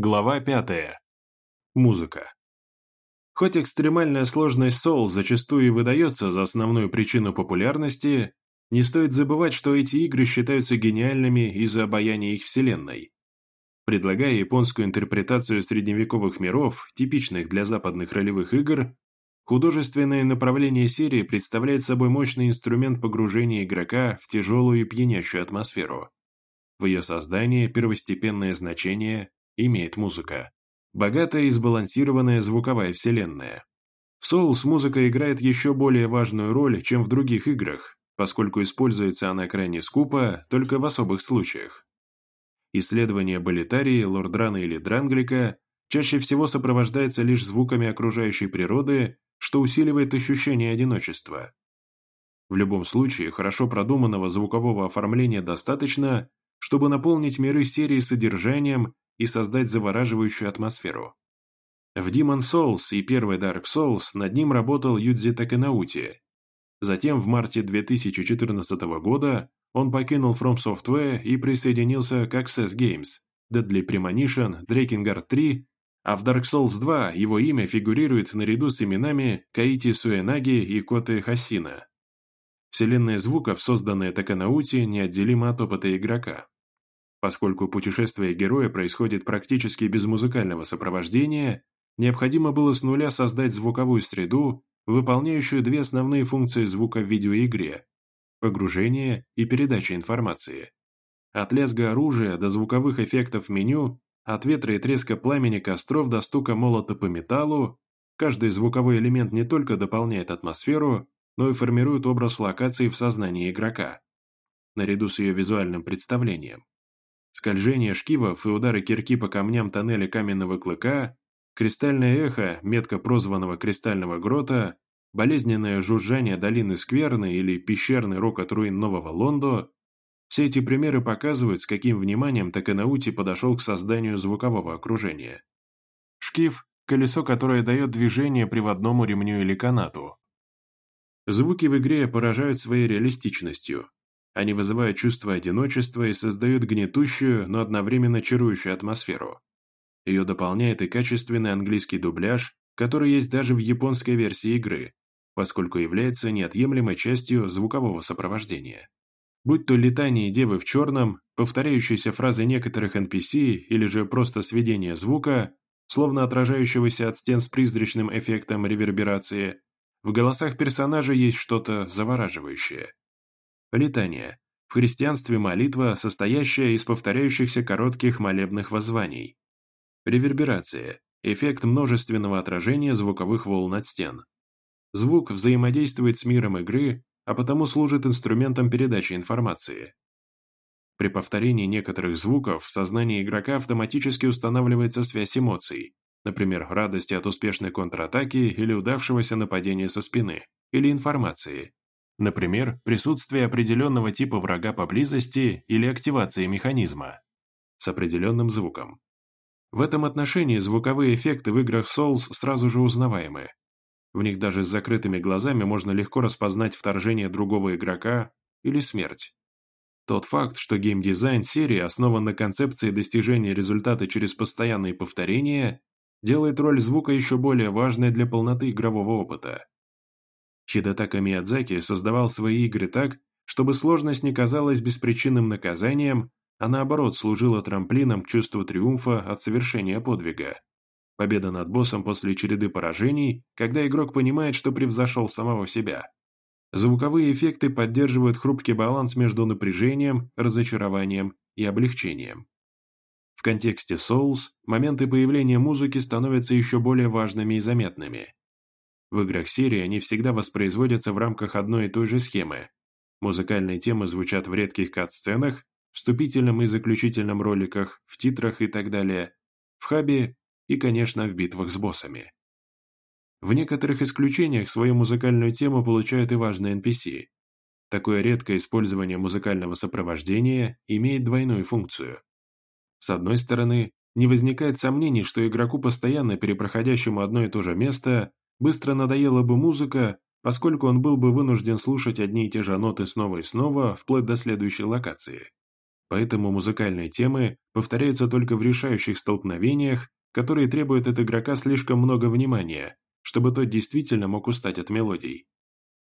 Глава 5. Музыка. Хоть экстремальная сложность Soul зачастую и выдается за основную причину популярности, не стоит забывать, что эти игры считаются гениальными из-за обаяния их вселенной. Предлагая японскую интерпретацию средневековых миров, типичных для западных ролевых игр, художественное направление серии представляет собой мощный инструмент погружения игрока в тяжелую и пьянящую атмосферу. В ее создании первостепенное значение имеет музыка. Богатая и сбалансированная звуковая вселенная. В Souls музыка играет еще более важную роль, чем в других играх, поскольку используется она крайне скупо, только в особых случаях. Исследование Болитарии, Лордрана или Дранглика чаще всего сопровождается лишь звуками окружающей природы, что усиливает ощущение одиночества. В любом случае, хорошо продуманного звукового оформления достаточно, чтобы наполнить миры серии содержанием и создать завораживающую атмосферу. В Demon Souls и первой Dark Souls над ним работал Юдзи Такенаути. Затем в марте 2014 года он покинул From Software и присоединился к Access Games, Deadly Premonition, Drakengard 3, а в Dark Souls 2 его имя фигурирует наряду с именами Каити Суэнаги и Коты Хасина. Вселенная звуков, созданная Таканаути, неотделима от опыта игрока. Поскольку путешествие героя происходит практически без музыкального сопровождения, необходимо было с нуля создать звуковую среду, выполняющую две основные функции звука в видеоигре – погружение и передача информации. От лязга оружия до звуковых эффектов меню, от ветра и треска пламени костров до стука молота по металлу, каждый звуковой элемент не только дополняет атмосферу, но и формирует образ локации в сознании игрока, наряду с ее визуальным представлением. Скольжение шкивов и удары кирки по камням тоннеля каменного клыка, кристальное эхо, метко прозванного кристального грота, болезненное жужжание долины Скверны или пещерный рокот руин Нового Лондо – все эти примеры показывают, с каким вниманием Таканаути подошел к созданию звукового окружения. Шкив – колесо, которое дает движение приводному ремню или канату. Звуки в игре поражают своей реалистичностью. Они вызывают чувство одиночества и создают гнетущую, но одновременно чарующую атмосферу. Ее дополняет и качественный английский дубляж, который есть даже в японской версии игры, поскольку является неотъемлемой частью звукового сопровождения. Будь то летание девы в черном, повторяющиеся фразы некоторых NPC или же просто сведение звука, словно отражающегося от стен с призрачным эффектом реверберации, в голосах персонажа есть что-то завораживающее. Летание. В христианстве молитва, состоящая из повторяющихся коротких молебных воззваний. Реверберация. Эффект множественного отражения звуковых волн от стен. Звук взаимодействует с миром игры, а потому служит инструментом передачи информации. При повторении некоторых звуков в сознании игрока автоматически устанавливается связь эмоций, например, радости от успешной контратаки или удавшегося нападения со спины, или информации, Например, присутствие определенного типа врага поблизости или активации механизма с определенным звуком. В этом отношении звуковые эффекты в играх Souls сразу же узнаваемы. В них даже с закрытыми глазами можно легко распознать вторжение другого игрока или смерть. Тот факт, что геймдизайн серии основан на концепции достижения результата через постоянные повторения, делает роль звука еще более важной для полноты игрового опыта. Хидетака Миядзаки создавал свои игры так, чтобы сложность не казалась беспричинным наказанием, а наоборот служила трамплином к чувству триумфа от совершения подвига. Победа над боссом после череды поражений, когда игрок понимает, что превзошел самого себя. Звуковые эффекты поддерживают хрупкий баланс между напряжением, разочарованием и облегчением. В контексте Souls моменты появления музыки становятся еще более важными и заметными. В играх серии они всегда воспроизводятся в рамках одной и той же схемы. Музыкальные темы звучат в редких кат-сценах, вступительном и заключительном роликах, в титрах и так далее, в хабе и, конечно, в битвах с боссами. В некоторых исключениях свою музыкальную тему получают и важные NPC. Такое редкое использование музыкального сопровождения имеет двойную функцию. С одной стороны, не возникает сомнений, что игроку, постоянно перепроходящему одно и то же место, Быстро надоела бы музыка, поскольку он был бы вынужден слушать одни и те же ноты снова и снова, вплоть до следующей локации. Поэтому музыкальные темы повторяются только в решающих столкновениях, которые требуют от игрока слишком много внимания, чтобы тот действительно мог устать от мелодий.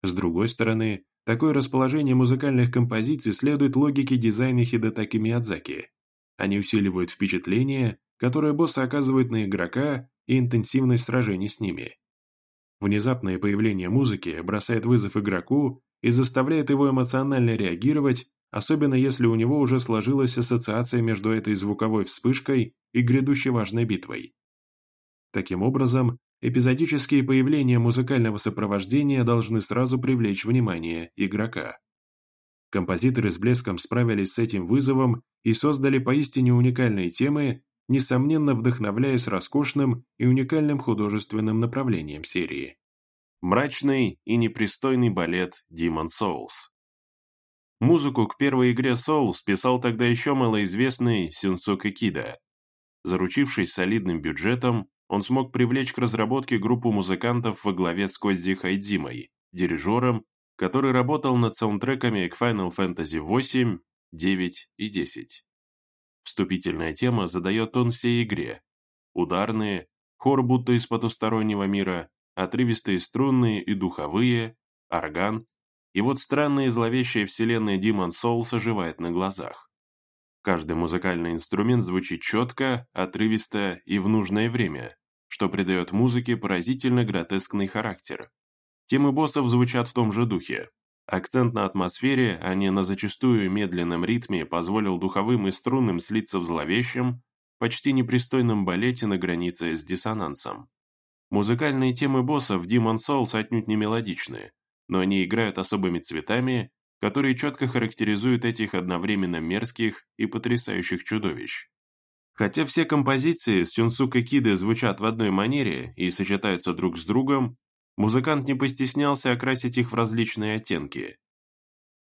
С другой стороны, такое расположение музыкальных композиций следует логике дизайна Хидетаки Миядзаки. Они усиливают впечатление, которое боссы оказывают на игрока и интенсивность сражений с ними. Внезапное появление музыки бросает вызов игроку и заставляет его эмоционально реагировать, особенно если у него уже сложилась ассоциация между этой звуковой вспышкой и грядущей важной битвой. Таким образом, эпизодические появления музыкального сопровождения должны сразу привлечь внимание игрока. Композиторы с блеском справились с этим вызовом и создали поистине уникальные темы, несомненно вдохновляясь роскошным и уникальным художественным направлением серии. Мрачный и непристойный балет Demon Souls Музыку к первой игре Souls писал тогда еще малоизвестный Сюнсука Кида. Заручившись солидным бюджетом, он смог привлечь к разработке группу музыкантов во главе с Коззи Хайдзимой, дирижером, который работал над саундтреками к Final Fantasy VIII, 9 и 10. Вступительная тема задает тон всей игре. Ударные, хор будто из потустороннего мира, отрывистые струнные и духовые, орган и вот странная и зловещая вселенная Demon Souls оживает на глазах. Каждый музыкальный инструмент звучит четко, отрывисто и в нужное время, что придает музыке поразительно гротескный характер. Темы боссов звучат в том же духе. Акцент на атмосфере, а не на зачастую медленном ритме, позволил духовым и струнным слиться в зловещем, почти непристойном балете на границе с диссонансом. Музыкальные темы боссов Demon Souls отнюдь не мелодичные, но они играют особыми цветами, которые четко характеризуют этих одновременно мерзких и потрясающих чудовищ. Хотя все композиции Сюнсука Киды звучат в одной манере и сочетаются друг с другом, музыкант не постеснялся окрасить их в различные оттенки.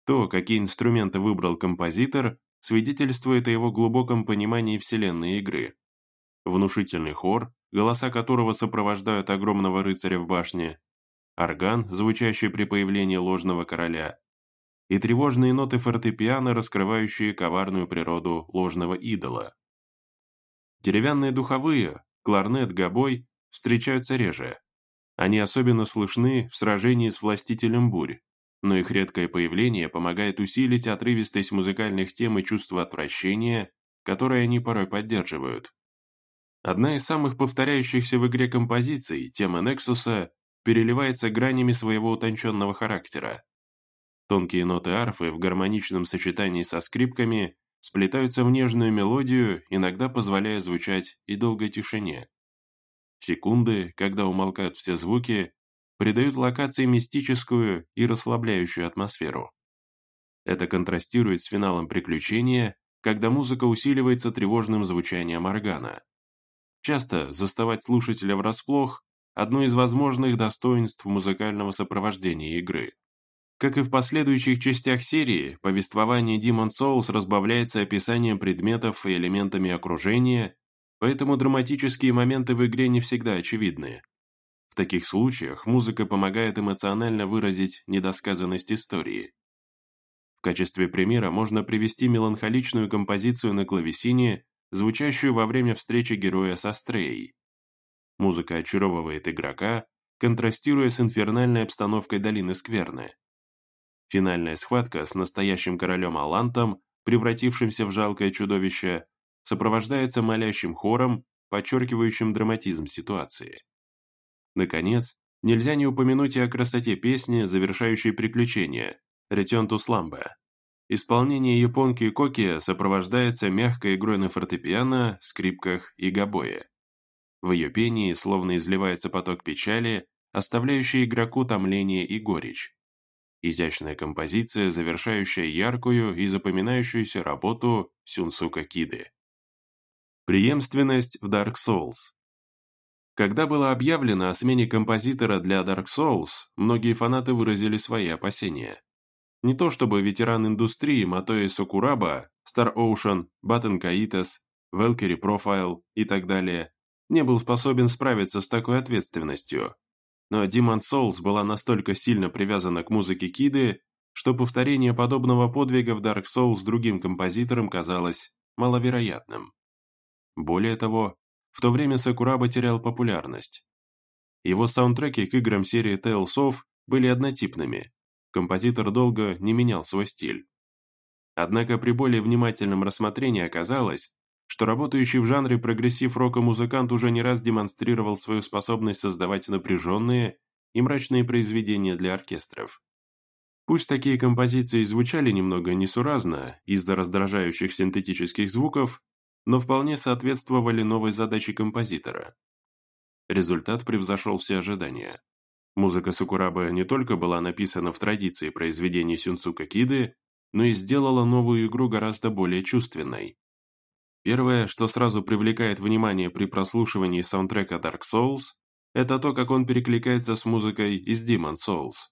То, какие инструменты выбрал композитор, свидетельствует о его глубоком понимании вселенной игры. Внушительный хор, голоса которого сопровождают огромного рыцаря в башне, орган, звучащий при появлении ложного короля, и тревожные ноты фортепиано, раскрывающие коварную природу ложного идола. Деревянные духовые, кларнет, гобой встречаются реже. Они особенно слышны в сражении с властителем бурь, но их редкое появление помогает усилить отрывистость музыкальных тем и чувство отвращения, которое они порой поддерживают. Одна из самых повторяющихся в игре композиций, тема Нексуса, переливается гранями своего утонченного характера. Тонкие ноты арфы в гармоничном сочетании со скрипками сплетаются в нежную мелодию, иногда позволяя звучать и долгой тишине. Секунды, когда умолкают все звуки, придают локации мистическую и расслабляющую атмосферу. Это контрастирует с финалом приключения, когда музыка усиливается тревожным звучанием органа. Часто заставать слушателя врасплох одно из возможных достоинств музыкального сопровождения игры. Как и в последующих частях серии, повествование Demon Souls разбавляется описанием предметов и элементами окружения, поэтому драматические моменты в игре не всегда очевидны. В таких случаях музыка помогает эмоционально выразить недосказанность истории. В качестве примера можно привести меланхоличную композицию на клавесине, звучащую во время встречи героя со Стреей. Музыка очаровывает игрока, контрастируя с инфернальной обстановкой долины Скверны. Финальная схватка с настоящим королем Алантом, превратившимся в жалкое чудовище, сопровождается молящим хором, подчеркивающим драматизм ситуации. Наконец, нельзя не упомянуть и о красоте песни, завершающей приключения «Return to Slumber». Исполнение японки Коки сопровождается мягкой игрой на фортепиано, скрипках и гобое. В ее пении словно изливается поток печали, оставляющий игроку томление и горечь. Изящная композиция, завершающая яркую и запоминающуюся работу Сюнсука Киды. Преемственность в Dark Souls Когда было объявлено о смене композитора для Dark Souls, многие фанаты выразили свои опасения. Не то чтобы ветеран индустрии Матоэ Сокураба, Star Ocean, Button Kaitas, Valkyrie Profile и так далее не был способен справиться с такой ответственностью. Но Demon Souls была настолько сильно привязана к музыке Киды, что повторение подобного подвига в Dark Souls с другим композитором казалось маловероятным. Более того, в то время Сакураба терял популярность. Его саундтреки к играм серии Tales of были однотипными, композитор долго не менял свой стиль. Однако при более внимательном рассмотрении оказалось, что работающий в жанре прогрессив-рока музыкант уже не раз демонстрировал свою способность создавать напряженные и мрачные произведения для оркестров. Пусть такие композиции звучали немного несуразно из-за раздражающих синтетических звуков, но вполне соответствовали новой задаче композитора. Результат превзошел все ожидания. Музыка Сакурабы не только была написана в традиции произведений Сюнсука Киды, но и сделала новую игру гораздо более чувственной. Первое, что сразу привлекает внимание при прослушивании саундтрека Dark Souls, это то, как он перекликается с музыкой из Demon Souls.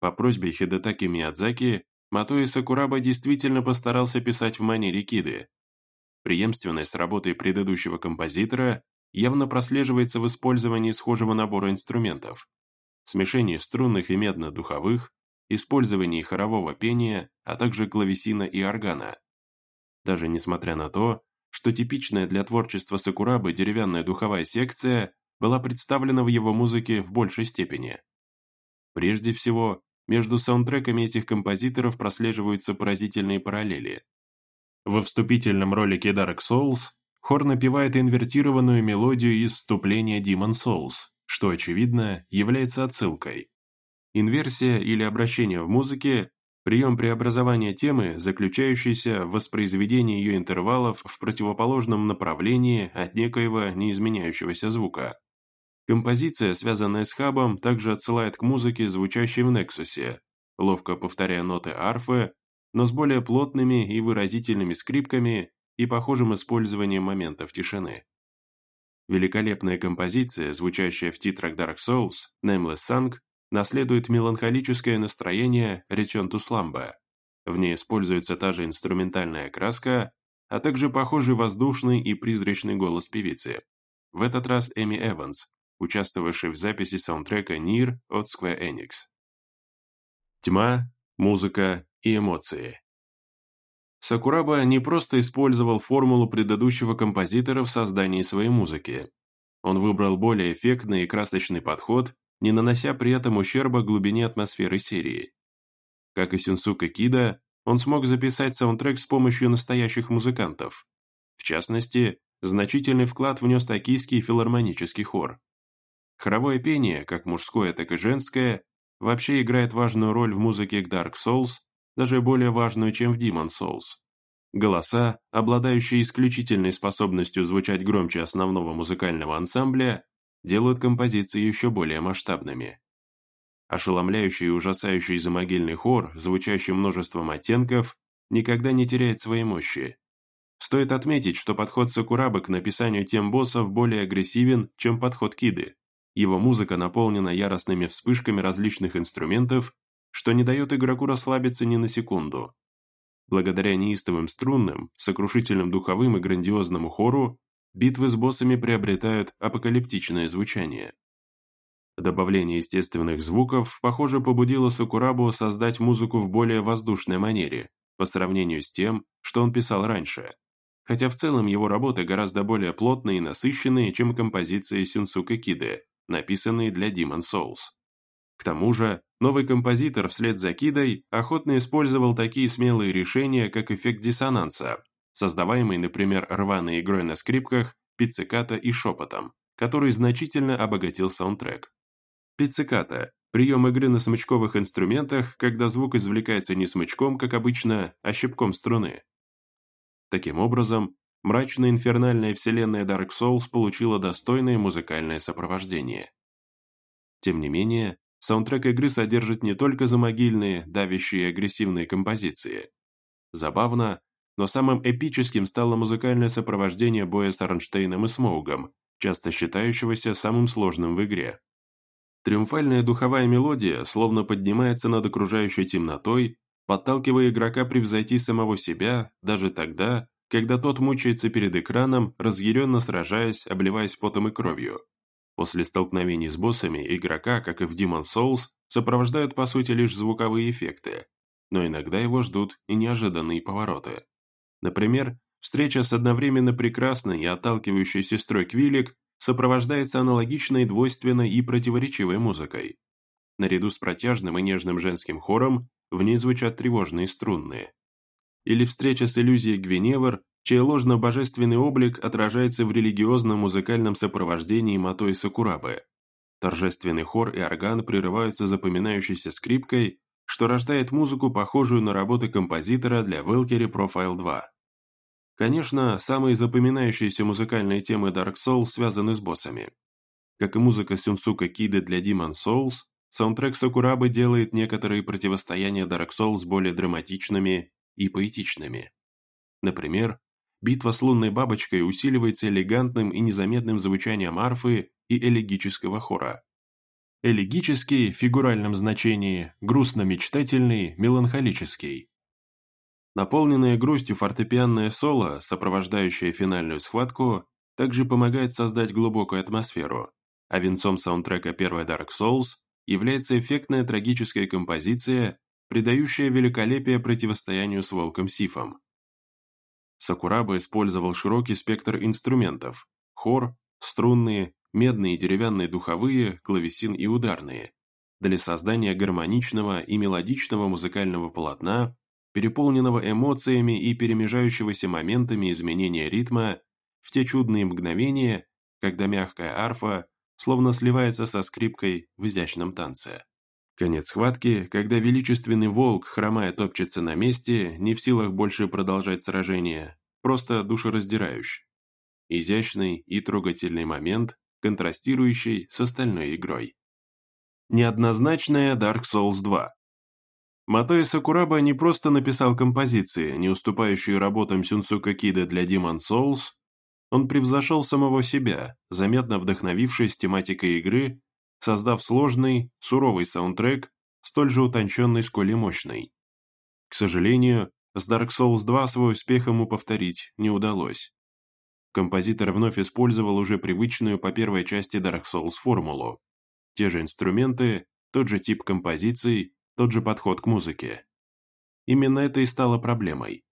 По просьбе Хидетаки Миядзаки, Матои Сакураба действительно постарался писать в манере Киды. Преемственность с работой предыдущего композитора явно прослеживается в использовании схожего набора инструментов, смешении струнных и медно-духовых, использовании хорового пения, а также клавесина и органа даже несмотря на то, что типичная для творчества Сакурабы деревянная духовая секция была представлена в его музыке в большей степени. Прежде всего, между саундтреками этих композиторов прослеживаются поразительные параллели. Во вступительном ролике Dark Souls хор напевает инвертированную мелодию из вступления Demon Souls, что, очевидно, является отсылкой. Инверсия или обращение в музыке Прием преобразования темы, заключающийся в воспроизведении ее интервалов в противоположном направлении от некоего неизменяющегося звука. Композиция, связанная с хабом, также отсылает к музыке, звучащей в Нексусе, ловко повторяя ноты арфы, но с более плотными и выразительными скрипками и похожим использованием моментов тишины. Великолепная композиция, звучащая в титрах Dark Souls, Nameless Song, наследует меланхолическое настроение Return to Slumber. В ней используется та же инструментальная краска, а также похожий воздушный и призрачный голос певицы. В этот раз Эми Эванс, участвовавший в записи саундтрека Нир от Square Enix. Тьма, музыка и эмоции. Сакураба не просто использовал формулу предыдущего композитора в создании своей музыки. Он выбрал более эффектный и красочный подход не нанося при этом ущерба глубине атмосферы серии. Как и Сюнсука Кида, он смог записать саундтрек с помощью настоящих музыкантов. В частности, значительный вклад внес токийский филармонический хор. Хоровое пение, как мужское, так и женское, вообще играет важную роль в музыке к Dark Souls, даже более важную, чем в Demon Souls. Голоса, обладающие исключительной способностью звучать громче основного музыкального ансамбля, делают композиции еще более масштабными. Ошеломляющий и ужасающий замогильный хор, звучащий множеством оттенков, никогда не теряет своей мощи. Стоит отметить, что подход Сакурабы к написанию тем боссов более агрессивен, чем подход Киды. Его музыка наполнена яростными вспышками различных инструментов, что не дает игроку расслабиться ни на секунду. Благодаря неистовым струнным, сокрушительным духовым и грандиозному хору, битвы с боссами приобретают апокалиптичное звучание. Добавление естественных звуков, похоже, побудило Сакурабу создать музыку в более воздушной манере, по сравнению с тем, что он писал раньше. Хотя в целом его работы гораздо более плотные и насыщенные, чем композиции Сюнсука Киды, написанные для Demon Souls. К тому же, новый композитор вслед за Кидой охотно использовал такие смелые решения, как эффект диссонанса, создаваемый, например, рваной игрой на скрипках, пицциката и шепотом, который значительно обогатил саундтрек. Пицциката – прием игры на смычковых инструментах, когда звук извлекается не смычком, как обычно, а щипком струны. Таким образом, мрачная инфернальная вселенная Dark Souls получила достойное музыкальное сопровождение. Тем не менее, саундтрек игры содержит не только замогильные, давящие и агрессивные композиции. Забавно, но самым эпическим стало музыкальное сопровождение боя с Арнштейном и Смоугом, часто считающегося самым сложным в игре. Триумфальная духовая мелодия словно поднимается над окружающей темнотой, подталкивая игрока превзойти самого себя даже тогда, когда тот мучается перед экраном, разъяренно сражаясь, обливаясь потом и кровью. После столкновений с боссами игрока, как и в Demon Souls, сопровождают по сути лишь звуковые эффекты, но иногда его ждут и неожиданные повороты. Например, встреча с одновременно прекрасной и отталкивающей сестрой Квилик сопровождается аналогичной двойственной и противоречивой музыкой. Наряду с протяжным и нежным женским хором в ней звучат тревожные струнные. Или встреча с иллюзией Гвиневр, чей ложно-божественный облик отражается в религиозном музыкальном сопровождении Матои Сакурабы. Торжественный хор и орган прерываются запоминающейся скрипкой, что рождает музыку, похожую на работы композитора для Valkyrie Profile 2. Конечно, самые запоминающиеся музыкальные темы Dark Souls связаны с боссами. Как и музыка Сюнсука Киды для Demon Souls, саундтрек Сакурабы делает некоторые противостояния Dark Souls более драматичными и поэтичными. Например, битва с лунной бабочкой усиливается элегантным и незаметным звучанием арфы и элегического хора. Элегический в фигуральном значении, грустно-мечтательный, меланхолический. Наполненное грустью фортепианное соло, сопровождающее финальную схватку, также помогает создать глубокую атмосферу, а венцом саундтрека первой Dark Souls является эффектная трагическая композиция, придающая великолепие противостоянию с Волком Сифом. Сакураба использовал широкий спектр инструментов – хор, струнные, медные и деревянные духовые, клавесин и ударные – для создания гармоничного и мелодичного музыкального полотна, переполненного эмоциями и перемежающегося моментами изменения ритма в те чудные мгновения, когда мягкая арфа словно сливается со скрипкой в изящном танце. Конец схватки, когда величественный волк, хромая, топчется на месте, не в силах больше продолжать сражение, просто душераздирающий. Изящный и трогательный момент, контрастирующий с остальной игрой. Неоднозначная Dark Souls 2 Матои Сакураба не просто написал композиции, не уступающие работам Сюнсука Кида для Demon Souls, он превзошел самого себя, заметно вдохновившись тематикой игры создав сложный, суровый саундтрек, столь же утонченный, сколь и мощный. К сожалению, с Dark Souls 2 свой успех ему повторить не удалось. Композитор вновь использовал уже привычную по первой части Dark Souls формулу. Те же инструменты, тот же тип композиций, тот же подход к музыке. Именно это и стало проблемой.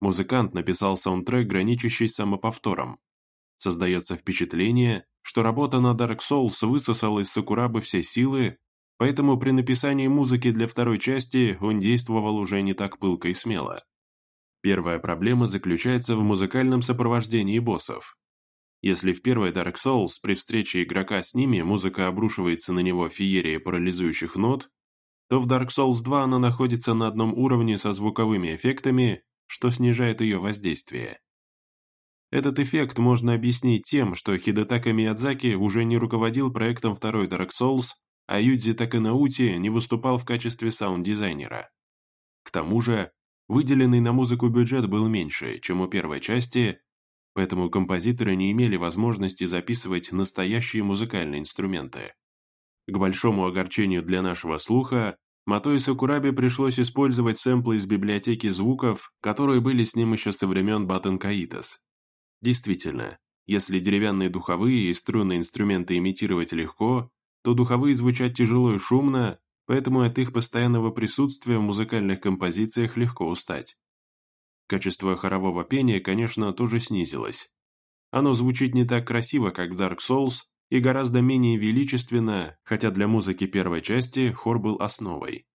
Музыкант написал саундтрек, граничащий самоповтором. Создается впечатление, что работа на Dark Souls высосала из Сакурабы все силы, поэтому при написании музыки для второй части он действовал уже не так пылко и смело. Первая проблема заключается в музыкальном сопровождении боссов. Если в первой Dark Souls при встрече игрока с ними музыка обрушивается на него феерией парализующих нот, то в Dark Souls 2 она находится на одном уровне со звуковыми эффектами, что снижает ее воздействие. Этот эффект можно объяснить тем, что Хидетака Миядзаки уже не руководил проектом второй Dark Souls, а Юдзи Таканаути не выступал в качестве саунд-дизайнера. К тому же, выделенный на музыку бюджет был меньше, чем у первой части, поэтому композиторы не имели возможности записывать настоящие музыкальные инструменты. К большому огорчению для нашего слуха, Матои Сакурабе пришлось использовать сэмплы из библиотеки звуков, которые были с ним еще со времен Батен Каитас. Действительно, если деревянные духовые и струнные инструменты имитировать легко, то духовые звучат тяжело и шумно, поэтому от их постоянного присутствия в музыкальных композициях легко устать. Качество хорового пения, конечно, тоже снизилось. Оно звучит не так красиво, как в Dark Souls, и гораздо менее величественно, хотя для музыки первой части хор был основой.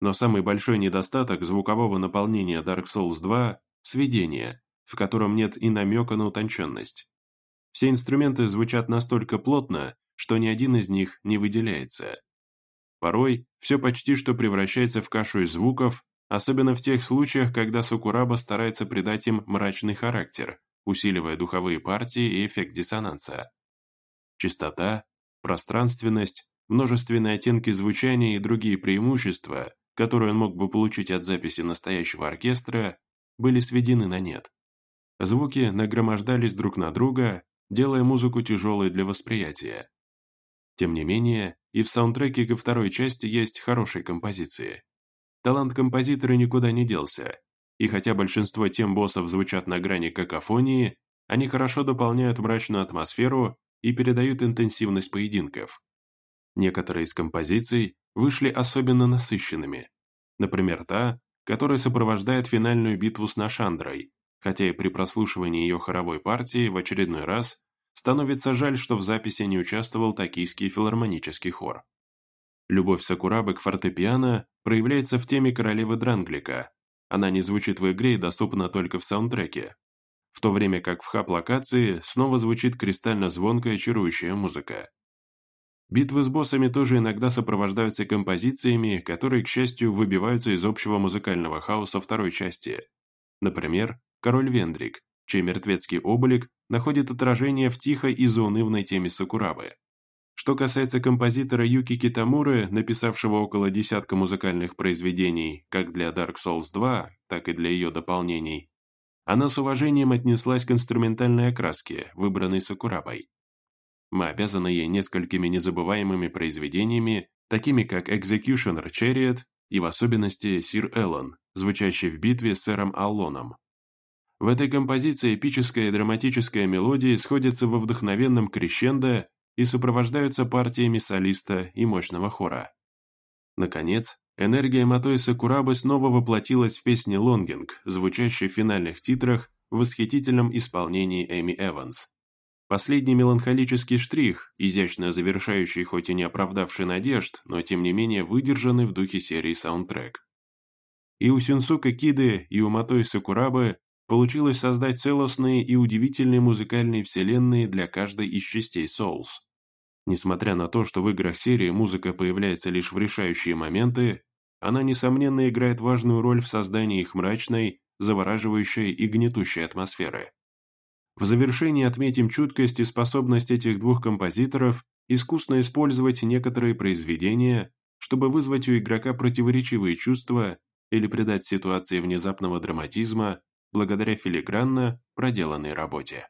Но самый большой недостаток звукового наполнения Dark Souls 2 – сведение, в котором нет и намека на утонченность. Все инструменты звучат настолько плотно, что ни один из них не выделяется. Порой все почти что превращается в кашу из звуков, особенно в тех случаях, когда Сакураба старается придать им мрачный характер, усиливая духовые партии и эффект диссонанса. Чистота, пространственность, множественные оттенки звучания и другие преимущества, которые он мог бы получить от записи настоящего оркестра, были сведены на нет. Звуки нагромождались друг на друга, делая музыку тяжелой для восприятия. Тем не менее, и в саундтреке ко второй части есть хорошие композиции. Талант композитора никуда не делся, и хотя большинство тем боссов звучат на грани какофонии, они хорошо дополняют мрачную атмосферу и передают интенсивность поединков. Некоторые из композиций вышли особенно насыщенными. Например, та, которая сопровождает финальную битву с Нашандрой, хотя и при прослушивании ее хоровой партии в очередной раз становится жаль, что в записи не участвовал токийский филармонический хор. Любовь Сакурабы к фортепиано проявляется в теме королевы Дранглика. Она не звучит в игре и доступна только в саундтреке. В то время как в хаб-локации снова звучит кристально звонкая чарующая музыка. Битвы с боссами тоже иногда сопровождаются композициями, которые, к счастью, выбиваются из общего музыкального хаоса второй части. Например, «Король Вендрик», чей мертвецкий облик находит отражение в тихой и заунывной теме Сакурабы. Что касается композитора Юки Китамуры, написавшего около десятка музыкальных произведений как для Dark Souls 2, так и для ее дополнений, она с уважением отнеслась к инструментальной окраске, выбранной Сакурабой. Мы обязаны ей несколькими незабываемыми произведениями, такими как Executioner Chariot и в особенности Сир Эллен, звучащий в битве с сэром Аллоном. В этой композиции эпическая и драматическая мелодии сходятся во вдохновенном крещендо и сопровождаются партиями солиста и мощного хора. Наконец, энергия Матои Сакурабы снова воплотилась в песне «Лонгинг», звучащей в финальных титрах в восхитительном исполнении Эми Эванс. Последний меланхолический штрих, изящно завершающий хоть и не оправдавший надежд, но тем не менее выдержанный в духе серии саундтрек. И у Сюнсука Киды, и у Матои Сакурабы получилось создать целостные и удивительные музыкальные вселенные для каждой из частей Souls. Несмотря на то, что в играх серии музыка появляется лишь в решающие моменты, она, несомненно, играет важную роль в создании их мрачной, завораживающей и гнетущей атмосферы. В завершении отметим чуткость и способность этих двух композиторов искусно использовать некоторые произведения, чтобы вызвать у игрока противоречивые чувства или придать ситуации внезапного драматизма благодаря филигранно проделанной работе.